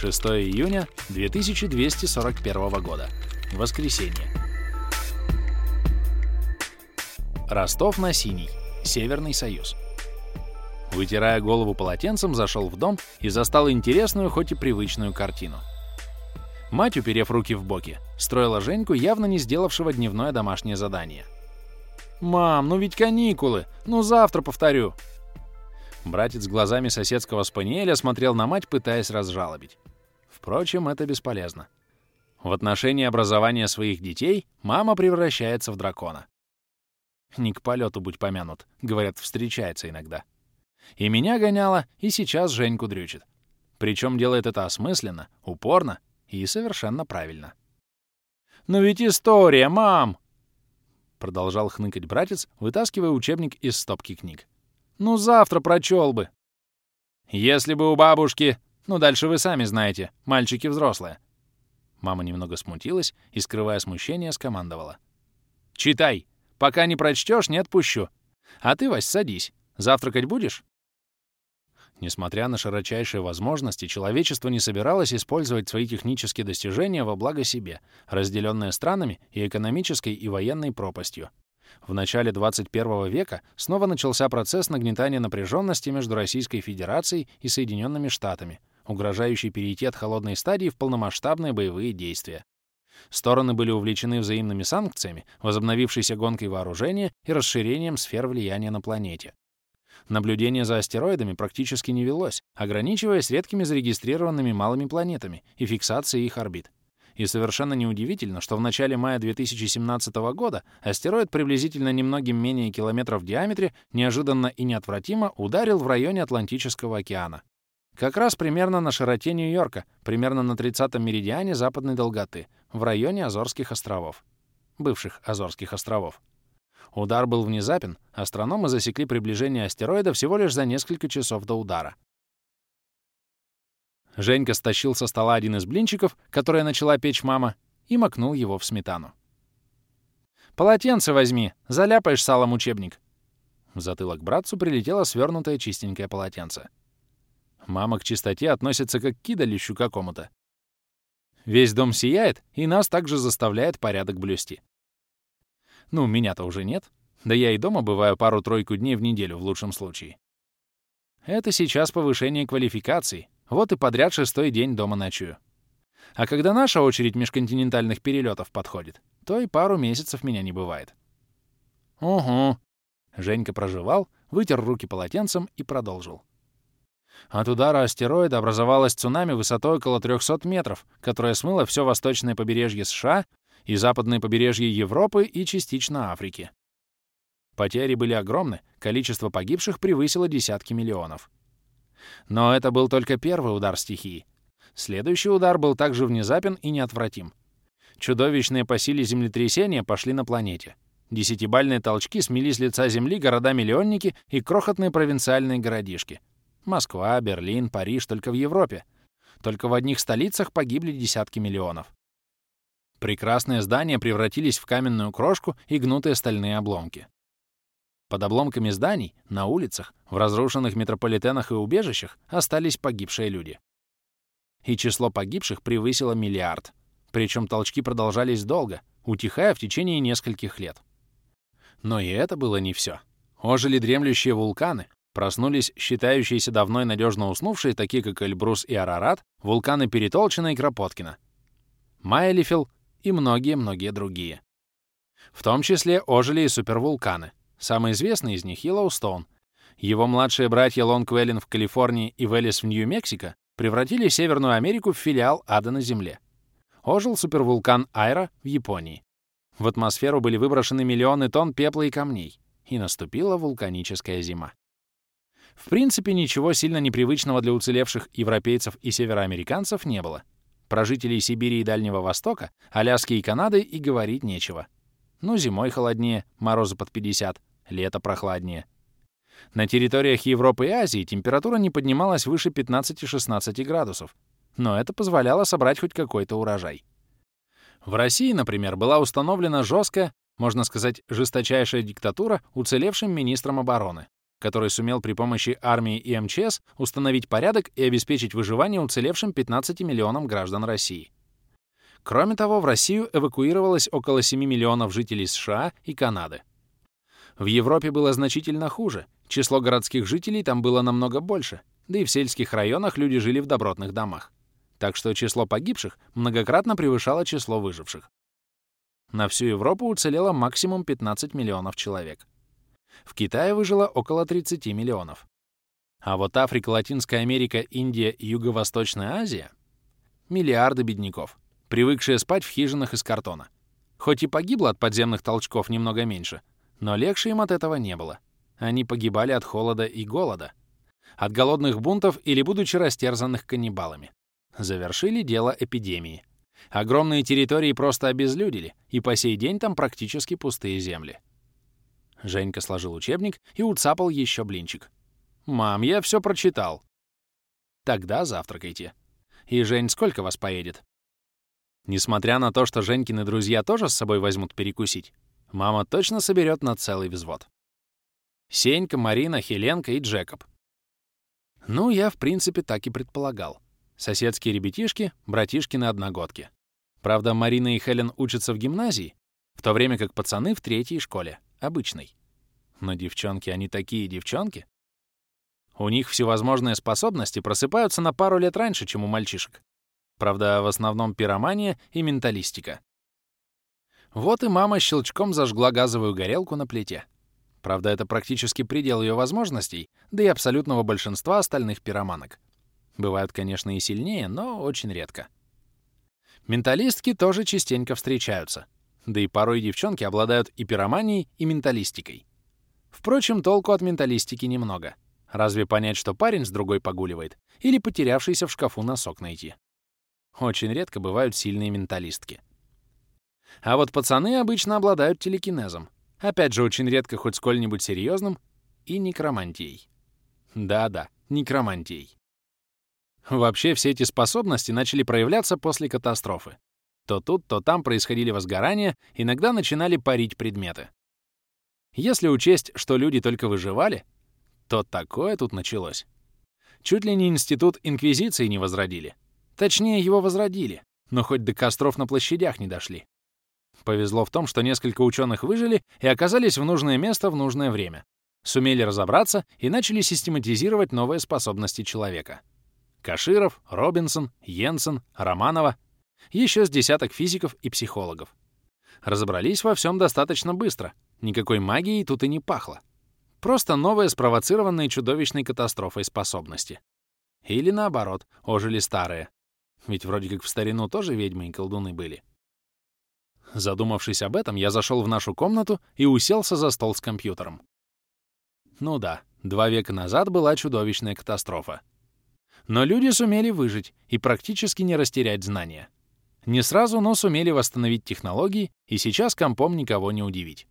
6 июня 2241 года. Воскресенье. Ростов на Синий. Северный Союз. Вытирая голову полотенцем, зашел в дом и застал интересную, хоть и привычную картину. Мать, уперев руки в боки, строила Женьку, явно не сделавшего дневное домашнее задание. «Мам, ну ведь каникулы! Ну завтра повторю!» Братец глазами соседского спаниеля смотрел на мать, пытаясь разжалобить. Впрочем, это бесполезно. В отношении образования своих детей мама превращается в дракона. Не к полету будь помянут, говорят, встречается иногда. И меня гоняла, и сейчас Женьку дрючит. Причем делает это осмысленно, упорно и совершенно правильно. «Но ведь история, мам!» Продолжал хныкать братец, вытаскивая учебник из стопки книг. «Ну, завтра прочел бы!» «Если бы у бабушки...» «Ну, дальше вы сами знаете, мальчики взрослые». Мама немного смутилась и, скрывая смущение, скомандовала. «Читай! Пока не прочтешь, не отпущу. А ты, Вась, садись. Завтракать будешь?» Несмотря на широчайшие возможности, человечество не собиралось использовать свои технические достижения во благо себе, разделенные странами и экономической и военной пропастью. В начале 21 века снова начался процесс нагнетания напряженности между Российской Федерацией и Соединенными Штатами, угрожающий перейти от холодной стадии в полномасштабные боевые действия. Стороны были увлечены взаимными санкциями, возобновившейся гонкой вооружения и расширением сфер влияния на планете. Наблюдение за астероидами практически не велось, ограничиваясь редкими зарегистрированными малыми планетами и фиксацией их орбит. И совершенно неудивительно, что в начале мая 2017 года астероид приблизительно немногим менее километров в диаметре неожиданно и неотвратимо ударил в районе Атлантического океана. Как раз примерно на широте Нью-Йорка, примерно на 30-м меридиане западной долготы, в районе Азорских островов. Бывших Азорских островов. Удар был внезапен, астрономы засекли приближение астероида всего лишь за несколько часов до удара. Женька стащил со стола один из блинчиков, которые начала печь мама, и макнул его в сметану. «Полотенце возьми, заляпаешь салом учебник». В затылок братцу прилетело свернутое чистенькое полотенце. Мама к чистоте относится как к кидалищу какому-то. Весь дом сияет, и нас также заставляет порядок блюсти. Ну, меня-то уже нет. Да я и дома бываю пару-тройку дней в неделю в лучшем случае. Это сейчас повышение квалификации. Вот и подряд шестой день дома ночую. А когда наша очередь межконтинентальных перелетов подходит, то и пару месяцев меня не бывает. Угу. Женька проживал, вытер руки полотенцем и продолжил. От удара астероида образовалось цунами высотой около 300 метров, которое смыло все восточное побережье США и западное побережье Европы и частично Африки. Потери были огромны, количество погибших превысило десятки миллионов. Но это был только первый удар стихии. Следующий удар был также внезапен и неотвратим. Чудовищные по силе землетрясения пошли на планете. Десятибальные толчки смели с лица Земли города-миллионники и крохотные провинциальные городишки — Москва, Берлин, Париж только в Европе. Только в одних столицах погибли десятки миллионов. Прекрасные здания превратились в каменную крошку и гнутые стальные обломки. Под обломками зданий, на улицах, в разрушенных метрополитенах и убежищах остались погибшие люди. И число погибших превысило миллиард. Причем толчки продолжались долго, утихая в течение нескольких лет. Но и это было не все. Ожили дремлющие вулканы, Проснулись считающиеся давно и надежно уснувшие, такие как Эльбрус и Арарат, вулканы Перетолчина и Кропоткина, Майлифил и многие-многие другие. В том числе ожили и супервулканы. Самый известный из них — Йеллоустоун. Его младшие братья Лонгвеллен в Калифорнии и Велес в Нью-Мексико превратили Северную Америку в филиал ада на Земле. Ожил супервулкан Айра в Японии. В атмосферу были выброшены миллионы тонн пепла и камней, и наступила вулканическая зима. В принципе, ничего сильно непривычного для уцелевших европейцев и североамериканцев не было. Про жителей Сибири и Дальнего Востока, Аляски и Канады и говорить нечего. Ну, зимой холоднее, морозы под 50, лето прохладнее. На территориях Европы и Азии температура не поднималась выше 15-16 градусов, но это позволяло собрать хоть какой-то урожай. В России, например, была установлена жесткая, можно сказать, жесточайшая диктатура уцелевшим министром обороны, который сумел при помощи армии и МЧС установить порядок и обеспечить выживание уцелевшим 15 миллионам граждан России. Кроме того, в Россию эвакуировалось около 7 миллионов жителей США и Канады. В Европе было значительно хуже, число городских жителей там было намного больше, да и в сельских районах люди жили в добротных домах. Так что число погибших многократно превышало число выживших. На всю Европу уцелело максимум 15 миллионов человек. В Китае выжило около 30 миллионов. А вот Африка, Латинская Америка, Индия и Юго-Восточная Азия — миллиарды бедняков, привыкшие спать в хижинах из картона. Хоть и погибло от подземных толчков немного меньше, но легче им от этого не было. Они погибали от холода и голода, от голодных бунтов или будучи растерзанных каннибалами. Завершили дело эпидемии. Огромные территории просто обезлюдили, и по сей день там практически пустые земли. Женька сложил учебник и уцапал еще блинчик. «Мам, я все прочитал». «Тогда завтракайте. И, Жень, сколько вас поедет?» Несмотря на то, что Женькины друзья тоже с собой возьмут перекусить, мама точно соберет на целый взвод. Сенька, Марина, Хеленка и Джекоб. Ну, я, в принципе, так и предполагал. Соседские ребятишки, братишки на одногодке. Правда, Марина и Хелен учатся в гимназии, в то время как пацаны в третьей школе, обычной. Но девчонки, они такие девчонки. У них всевозможные способности просыпаются на пару лет раньше, чем у мальчишек. Правда, в основном пиромания и менталистика. Вот и мама щелчком зажгла газовую горелку на плите. Правда, это практически предел ее возможностей, да и абсолютного большинства остальных пироманок. Бывают, конечно, и сильнее, но очень редко. Менталистки тоже частенько встречаются. Да и порой девчонки обладают и пироманией, и менталистикой. Впрочем, толку от менталистики немного. Разве понять, что парень с другой погуливает, или потерявшийся в шкафу носок найти? Очень редко бывают сильные менталистки. А вот пацаны обычно обладают телекинезом. Опять же, очень редко хоть сколь-нибудь серьезным и некромантией. Да-да, некромантией. Вообще все эти способности начали проявляться после катастрофы. То тут, то там происходили возгорания, иногда начинали парить предметы. Если учесть, что люди только выживали, то такое тут началось. Чуть ли не институт Инквизиции не возродили. Точнее, его возродили, но хоть до костров на площадях не дошли. Повезло в том, что несколько ученых выжили и оказались в нужное место в нужное время. Сумели разобраться и начали систематизировать новые способности человека. Каширов, Робинсон, Йенсен, Романова, еще с десяток физиков и психологов. Разобрались во всем достаточно быстро, никакой магии тут и не пахло. Просто новые спровоцированные чудовищной катастрофой способности. Или наоборот, ожили старые. Ведь вроде как в старину тоже ведьмы и колдуны были. Задумавшись об этом, я зашел в нашу комнату и уселся за стол с компьютером. Ну да, два века назад была чудовищная катастрофа. Но люди сумели выжить и практически не растерять знания. Не сразу, но сумели восстановить технологии, и сейчас компом никого не удивить.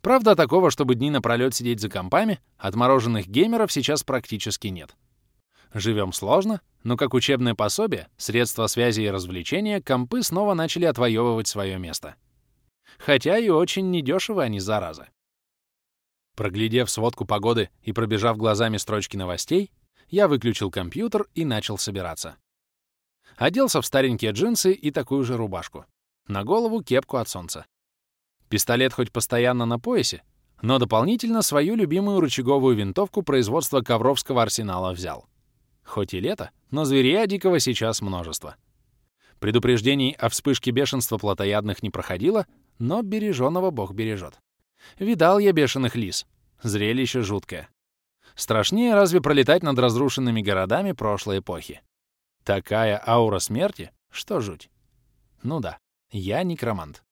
Правда, такого, чтобы дни напролёт сидеть за компами, отмороженных геймеров сейчас практически нет. Живем сложно, но как учебное пособие, средства связи и развлечения, компы снова начали отвоевывать свое место. Хотя и очень недешево они, зараза. Проглядев сводку погоды и пробежав глазами строчки новостей, я выключил компьютер и начал собираться. Оделся в старенькие джинсы и такую же рубашку. На голову кепку от солнца. Пистолет хоть постоянно на поясе, но дополнительно свою любимую рычаговую винтовку производства Ковровского арсенала взял. Хоть и лето, но зверя дикого сейчас множество. Предупреждений о вспышке бешенства плотоядных не проходило, но береженого бог бережет. Видал я бешеных лис. Зрелище жуткое. Страшнее разве пролетать над разрушенными городами прошлой эпохи? Такая аура смерти, что жуть. Ну да, я некромант.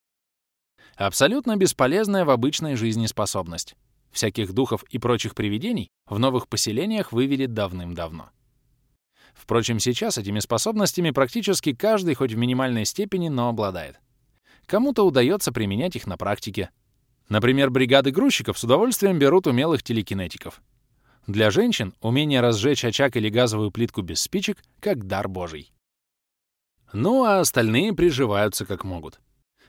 Абсолютно бесполезная в обычной жизни способность. Всяких духов и прочих привидений в новых поселениях вывели давным-давно. Впрочем, сейчас этими способностями практически каждый хоть в минимальной степени, но обладает. Кому-то удается применять их на практике. Например, бригады грузчиков с удовольствием берут умелых телекинетиков. Для женщин умение разжечь очаг или газовую плитку без спичек как дар божий. Ну, а остальные приживаются как могут.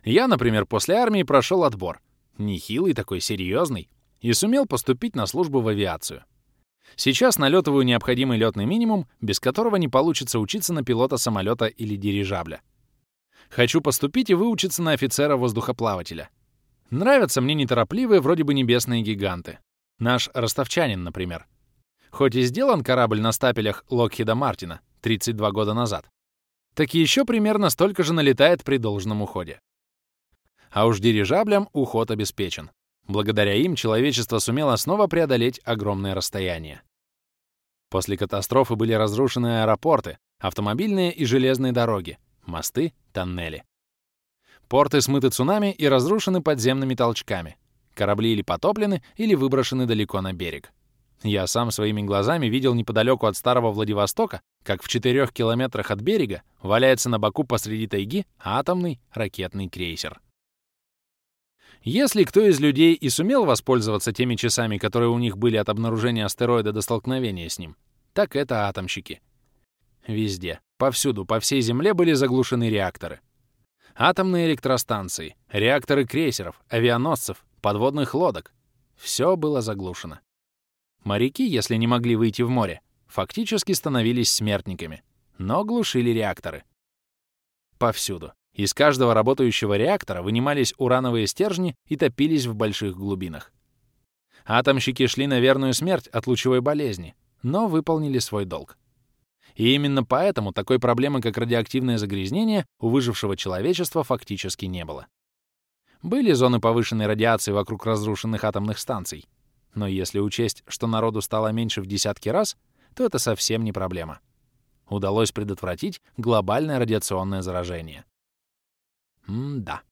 Я, например, после армии прошел отбор. Нехилый такой, серьезный. и сумел поступить на службу в авиацию. Сейчас налетываю необходимый летный минимум, без которого не получится учиться на пилота самолета или дирижабля. Хочу поступить и выучиться на офицера-воздухоплавателя. Нравятся мне неторопливые, вроде бы небесные гиганты. Наш ростовчанин, например. Хоть и сделан корабль на стапелях Локхида Мартина 32 года назад, так еще примерно столько же налетает при должном уходе. А уж дирижаблям уход обеспечен. Благодаря им человечество сумело снова преодолеть огромные расстояния. После катастрофы были разрушены аэропорты, автомобильные и железные дороги, мосты, тоннели. Порты смыты цунами и разрушены подземными толчками. Корабли или потоплены, или выброшены далеко на берег. Я сам своими глазами видел неподалеку от старого Владивостока, как в четырех километрах от берега валяется на боку посреди тайги атомный ракетный крейсер. Если кто из людей и сумел воспользоваться теми часами, которые у них были от обнаружения астероида до столкновения с ним, так это атомщики. Везде, повсюду, по всей Земле были заглушены реакторы. Атомные электростанции, реакторы крейсеров, авианосцев, подводных лодок — все было заглушено. Моряки, если не могли выйти в море, фактически становились смертниками, но глушили реакторы. Повсюду. Из каждого работающего реактора вынимались урановые стержни и топились в больших глубинах. Атомщики шли на верную смерть от лучевой болезни, но выполнили свой долг. И именно поэтому такой проблемы, как радиоактивное загрязнение, у выжившего человечества фактически не было. Были зоны повышенной радиации вокруг разрушенных атомных станций, но если учесть, что народу стало меньше в десятки раз, то это совсем не проблема. Удалось предотвратить глобальное радиационное заражение. М-да.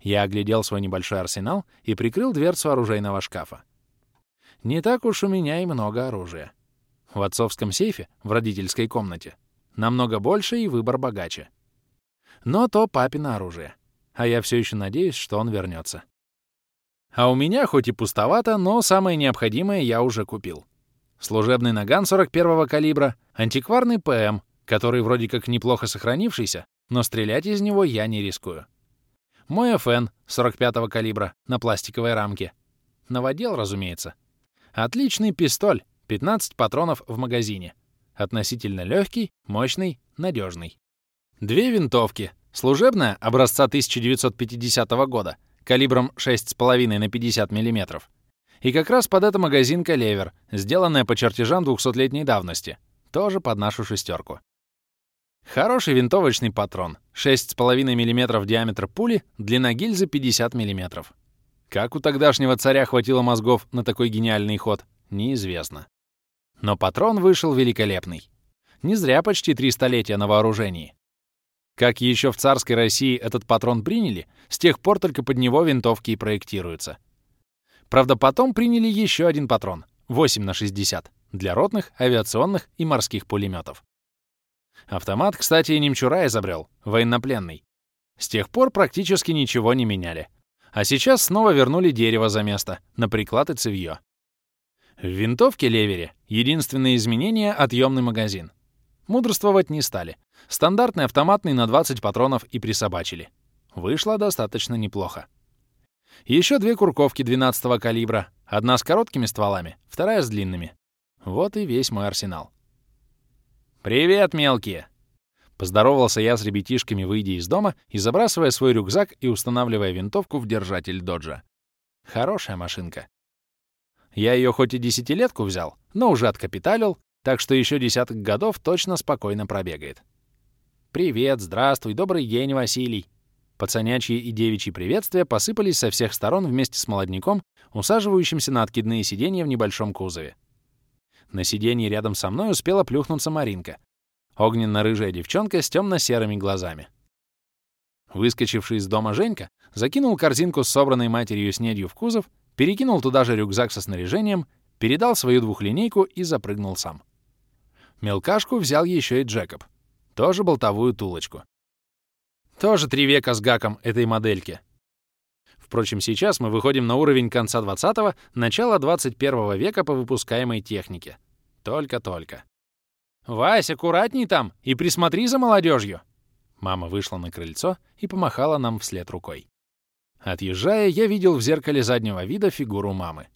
Я оглядел свой небольшой арсенал и прикрыл дверцу оружейного шкафа. Не так уж у меня и много оружия. В отцовском сейфе, в родительской комнате, намного больше и выбор богаче. Но то папино оружие. А я все еще надеюсь, что он вернется. А у меня хоть и пустовато, но самое необходимое я уже купил. Служебный наган 41-го калибра, антикварный ПМ, который вроде как неплохо сохранившийся, но стрелять из него я не рискую. Мой ФН 45-го калибра на пластиковой рамке. Новодел, разумеется. Отличный пистоль, 15 патронов в магазине. Относительно легкий, мощный, надежный. Две винтовки. Служебная, образца 1950 года, калибром 6,5 на 50 мм. И как раз под это магазин «Калевер», сделанная по чертежам 200-летней давности, тоже под нашу шестерку. Хороший винтовочный патрон, 6,5 мм диаметр пули, длина гильзы 50 мм. Как у тогдашнего царя хватило мозгов на такой гениальный ход, неизвестно. Но патрон вышел великолепный. Не зря почти три столетия на вооружении. Как еще в царской России этот патрон приняли, с тех пор только под него винтовки и проектируются. Правда, потом приняли еще один патрон, 8 на 60, для ротных, авиационных и морских пулеметов. Автомат, кстати, и Немчура изобрел, военнопленный. С тех пор практически ничего не меняли. А сейчас снова вернули дерево за место, на приклад и цевьё. В винтовке Левере единственное изменение — отъемный магазин. Мудрствовать не стали. Стандартный автоматный на 20 патронов и присобачили. Вышло достаточно неплохо. Еще две курковки 12-го калибра. Одна с короткими стволами, вторая с длинными. Вот и весь мой арсенал. «Привет, мелкие!» Поздоровался я с ребятишками, выйдя из дома и забрасывая свой рюкзак и устанавливая винтовку в держатель доджа. Хорошая машинка. Я ее хоть и десятилетку взял, но уже откапиталил, так что еще десяток годов точно спокойно пробегает. «Привет, здравствуй, добрый день, Василий!» Пацанячьи и девичьи приветствия посыпались со всех сторон вместе с молодняком, усаживающимся на откидные сиденья в небольшом кузове. На сиденье рядом со мной успела плюхнуться Маринка, огненно-рыжая девчонка с темно-серыми глазами. Выскочивший из дома Женька закинул корзинку с собранной матерью снедью в кузов, перекинул туда же рюкзак со снаряжением, передал свою двухлинейку и запрыгнул сам. Мелкашку взял еще и Джекоб. Тоже болтовую тулочку. Тоже три века с гаком этой модельки. Впрочем, сейчас мы выходим на уровень конца 20-го, начала 21 века по выпускаемой технике. Только-только. «Вась, аккуратней там и присмотри за молодежью. Мама вышла на крыльцо и помахала нам вслед рукой. Отъезжая, я видел в зеркале заднего вида фигуру мамы.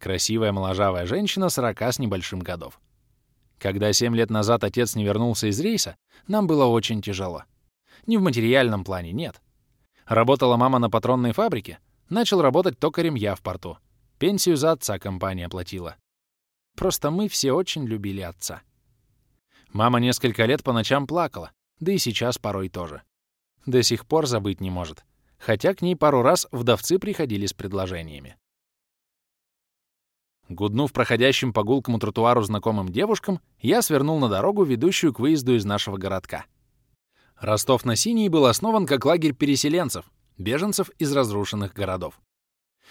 Красивая моложавая женщина 40 с небольшим годов. Когда 7 лет назад отец не вернулся из рейса, нам было очень тяжело. Не в материальном плане, нет. Работала мама на патронной фабрике, начал работать токарем я в порту. Пенсию за отца компания платила. Просто мы все очень любили отца. Мама несколько лет по ночам плакала, да и сейчас порой тоже. До сих пор забыть не может, хотя к ней пару раз вдовцы приходили с предложениями. Гуднув проходящим по гулкому тротуару знакомым девушкам, я свернул на дорогу, ведущую к выезду из нашего городка. Ростов-на-Синий был основан как лагерь переселенцев, беженцев из разрушенных городов.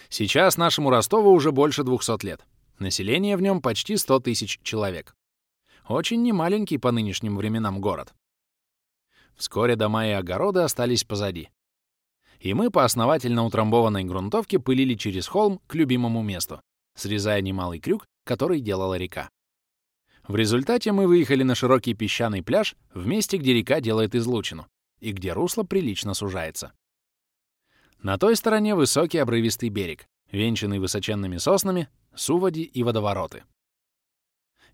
Сейчас нашему Ростову уже больше 200 лет. Население в нем почти 100 тысяч человек. Очень немаленький по нынешним временам город. Вскоре дома и огороды остались позади. И мы по основательно утрамбованной грунтовке пылили через холм к любимому месту, срезая немалый крюк, который делала река. В результате мы выехали на широкий песчаный пляж в месте, где река делает излучину, и где русло прилично сужается. На той стороне высокий обрывистый берег, венчанный высоченными соснами, суводи и водовороты.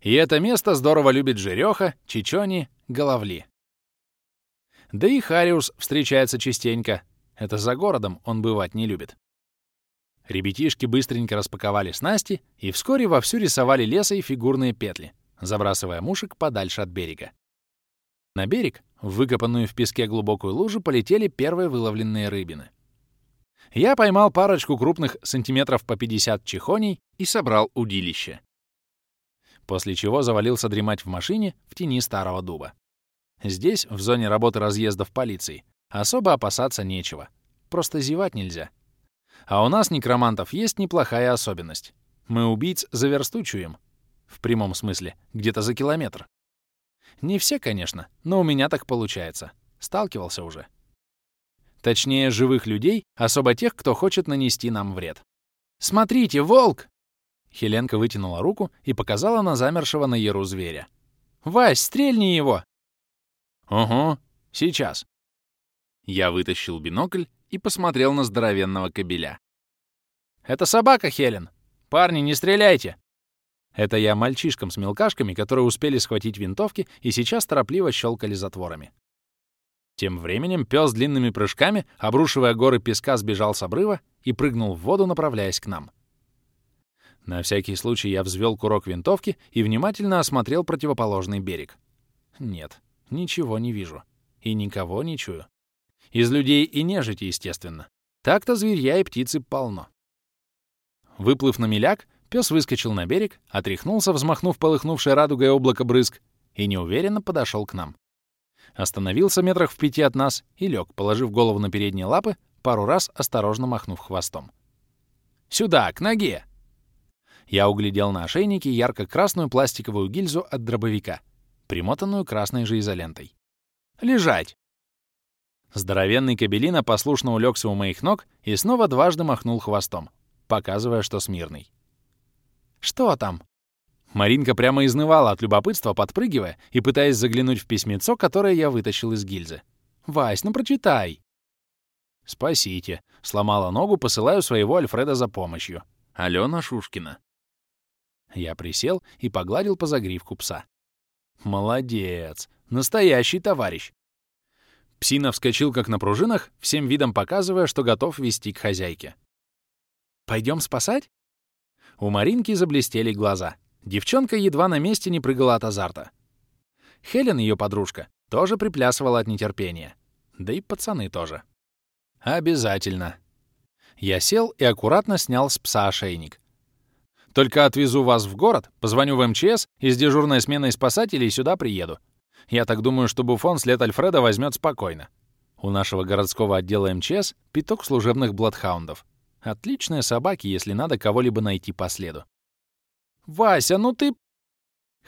И это место здорово любит жереха, чичони, головли. Да и Хариус встречается частенько. Это за городом он бывать не любит. Ребятишки быстренько распаковали снасти и вскоре вовсю рисовали леса и фигурные петли, забрасывая мушек подальше от берега. На берег, в выкопанную в песке глубокую лужу, полетели первые выловленные рыбины. Я поймал парочку крупных сантиметров по 50 чехоней и собрал удилище. После чего завалился дремать в машине в тени старого дуба. Здесь, в зоне работы разъездов полиции, особо опасаться нечего. Просто зевать нельзя. А у нас, некромантов, есть неплохая особенность. Мы убийц за версту чуем. В прямом смысле, где-то за километр. Не все, конечно, но у меня так получается. Сталкивался уже. Точнее, живых людей, особо тех, кто хочет нанести нам вред. «Смотрите, волк!» Хеленка вытянула руку и показала на замершего на яру зверя. «Вась, стрельни его!» «Угу, сейчас». Я вытащил бинокль и посмотрел на здоровенного кобеля. «Это собака, Хелен! Парни, не стреляйте!» Это я мальчишкам с мелкашками, которые успели схватить винтовки и сейчас торопливо щелкали затворами. Тем временем пес длинными прыжками, обрушивая горы песка, сбежал с обрыва и прыгнул в воду, направляясь к нам. На всякий случай я взвел курок винтовки и внимательно осмотрел противоположный берег. Нет, Ничего не вижу. И никого не чую. Из людей и нежити, естественно. Так-то зверья и птицы полно. Выплыв на миляк, пес выскочил на берег, отряхнулся, взмахнув полыхнувшее радугой облако брызг, и неуверенно подошел к нам. Остановился метрах в пяти от нас и лег, положив голову на передние лапы, пару раз осторожно махнув хвостом. «Сюда, к ноге!» Я углядел на ошейнике ярко-красную пластиковую гильзу от дробовика — примотанную красной же изолентой. «Лежать!» Здоровенный кабелина послушно улегся у моих ног и снова дважды махнул хвостом, показывая, что смирный. «Что там?» Маринка прямо изнывала от любопытства, подпрыгивая и пытаясь заглянуть в письмецо, которое я вытащил из гильзы. «Вась, ну прочитай!» «Спасите!» — сломала ногу, посылаю своего Альфреда за помощью. Алена Шушкина. Я присел и погладил по загривку пса. Молодец. Настоящий товарищ. Псина вскочил как на пружинах, всем видом показывая, что готов вести к хозяйке. «Пойдем спасать?» У Маринки заблестели глаза. Девчонка едва на месте не прыгала от азарта. Хелен, ее подружка, тоже приплясывала от нетерпения. Да и пацаны тоже. «Обязательно». Я сел и аккуратно снял с пса ошейник. Только отвезу вас в город, позвоню в МЧС и с дежурной сменой спасателей сюда приеду. Я так думаю, что Буфон след Альфреда возьмет спокойно. У нашего городского отдела МЧС пяток служебных бладхаундов. Отличные собаки, если надо кого-либо найти по следу. «Вася, ну ты...»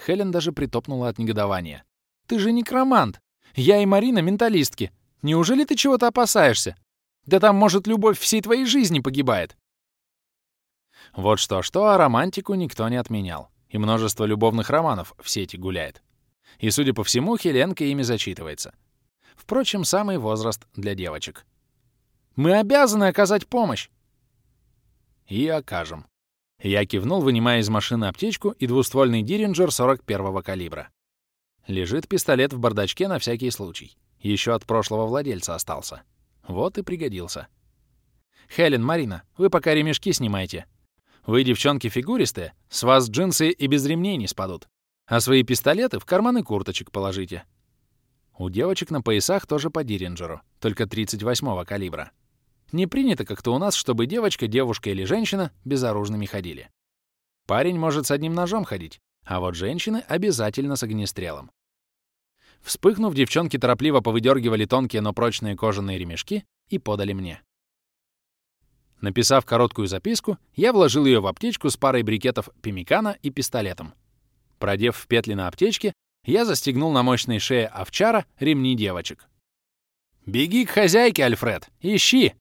Хелен даже притопнула от негодования. «Ты же некромант! Я и Марина — менталистки. Неужели ты чего-то опасаешься? Да там, может, любовь всей твоей жизни погибает. Вот что-что, а романтику никто не отменял. И множество любовных романов в сети гуляет. И, судя по всему, Хеленка ими зачитывается. Впрочем, самый возраст для девочек. «Мы обязаны оказать помощь!» И окажем. Я кивнул, вынимая из машины аптечку и двуствольный Диринджер 41-го калибра. Лежит пистолет в бардачке на всякий случай. Еще от прошлого владельца остался. Вот и пригодился. «Хелен, Марина, вы пока ремешки снимайте. Вы, девчонки, фигуристые, с вас джинсы и без ремней не спадут. А свои пистолеты в карманы курточек положите. У девочек на поясах тоже по Диринджеру, только 38-го калибра. Не принято как-то у нас, чтобы девочка, девушка или женщина безоружными ходили. Парень может с одним ножом ходить, а вот женщины обязательно с огнестрелом. Вспыхнув, девчонки торопливо повыдергивали тонкие, но прочные кожаные ремешки и подали мне. Написав короткую записку, я вложил ее в аптечку с парой брикетов пимикана и пистолетом. Продев в петли на аптечке, я застегнул на мощной шее овчара ремни девочек. «Беги к хозяйке, Альфред! Ищи!»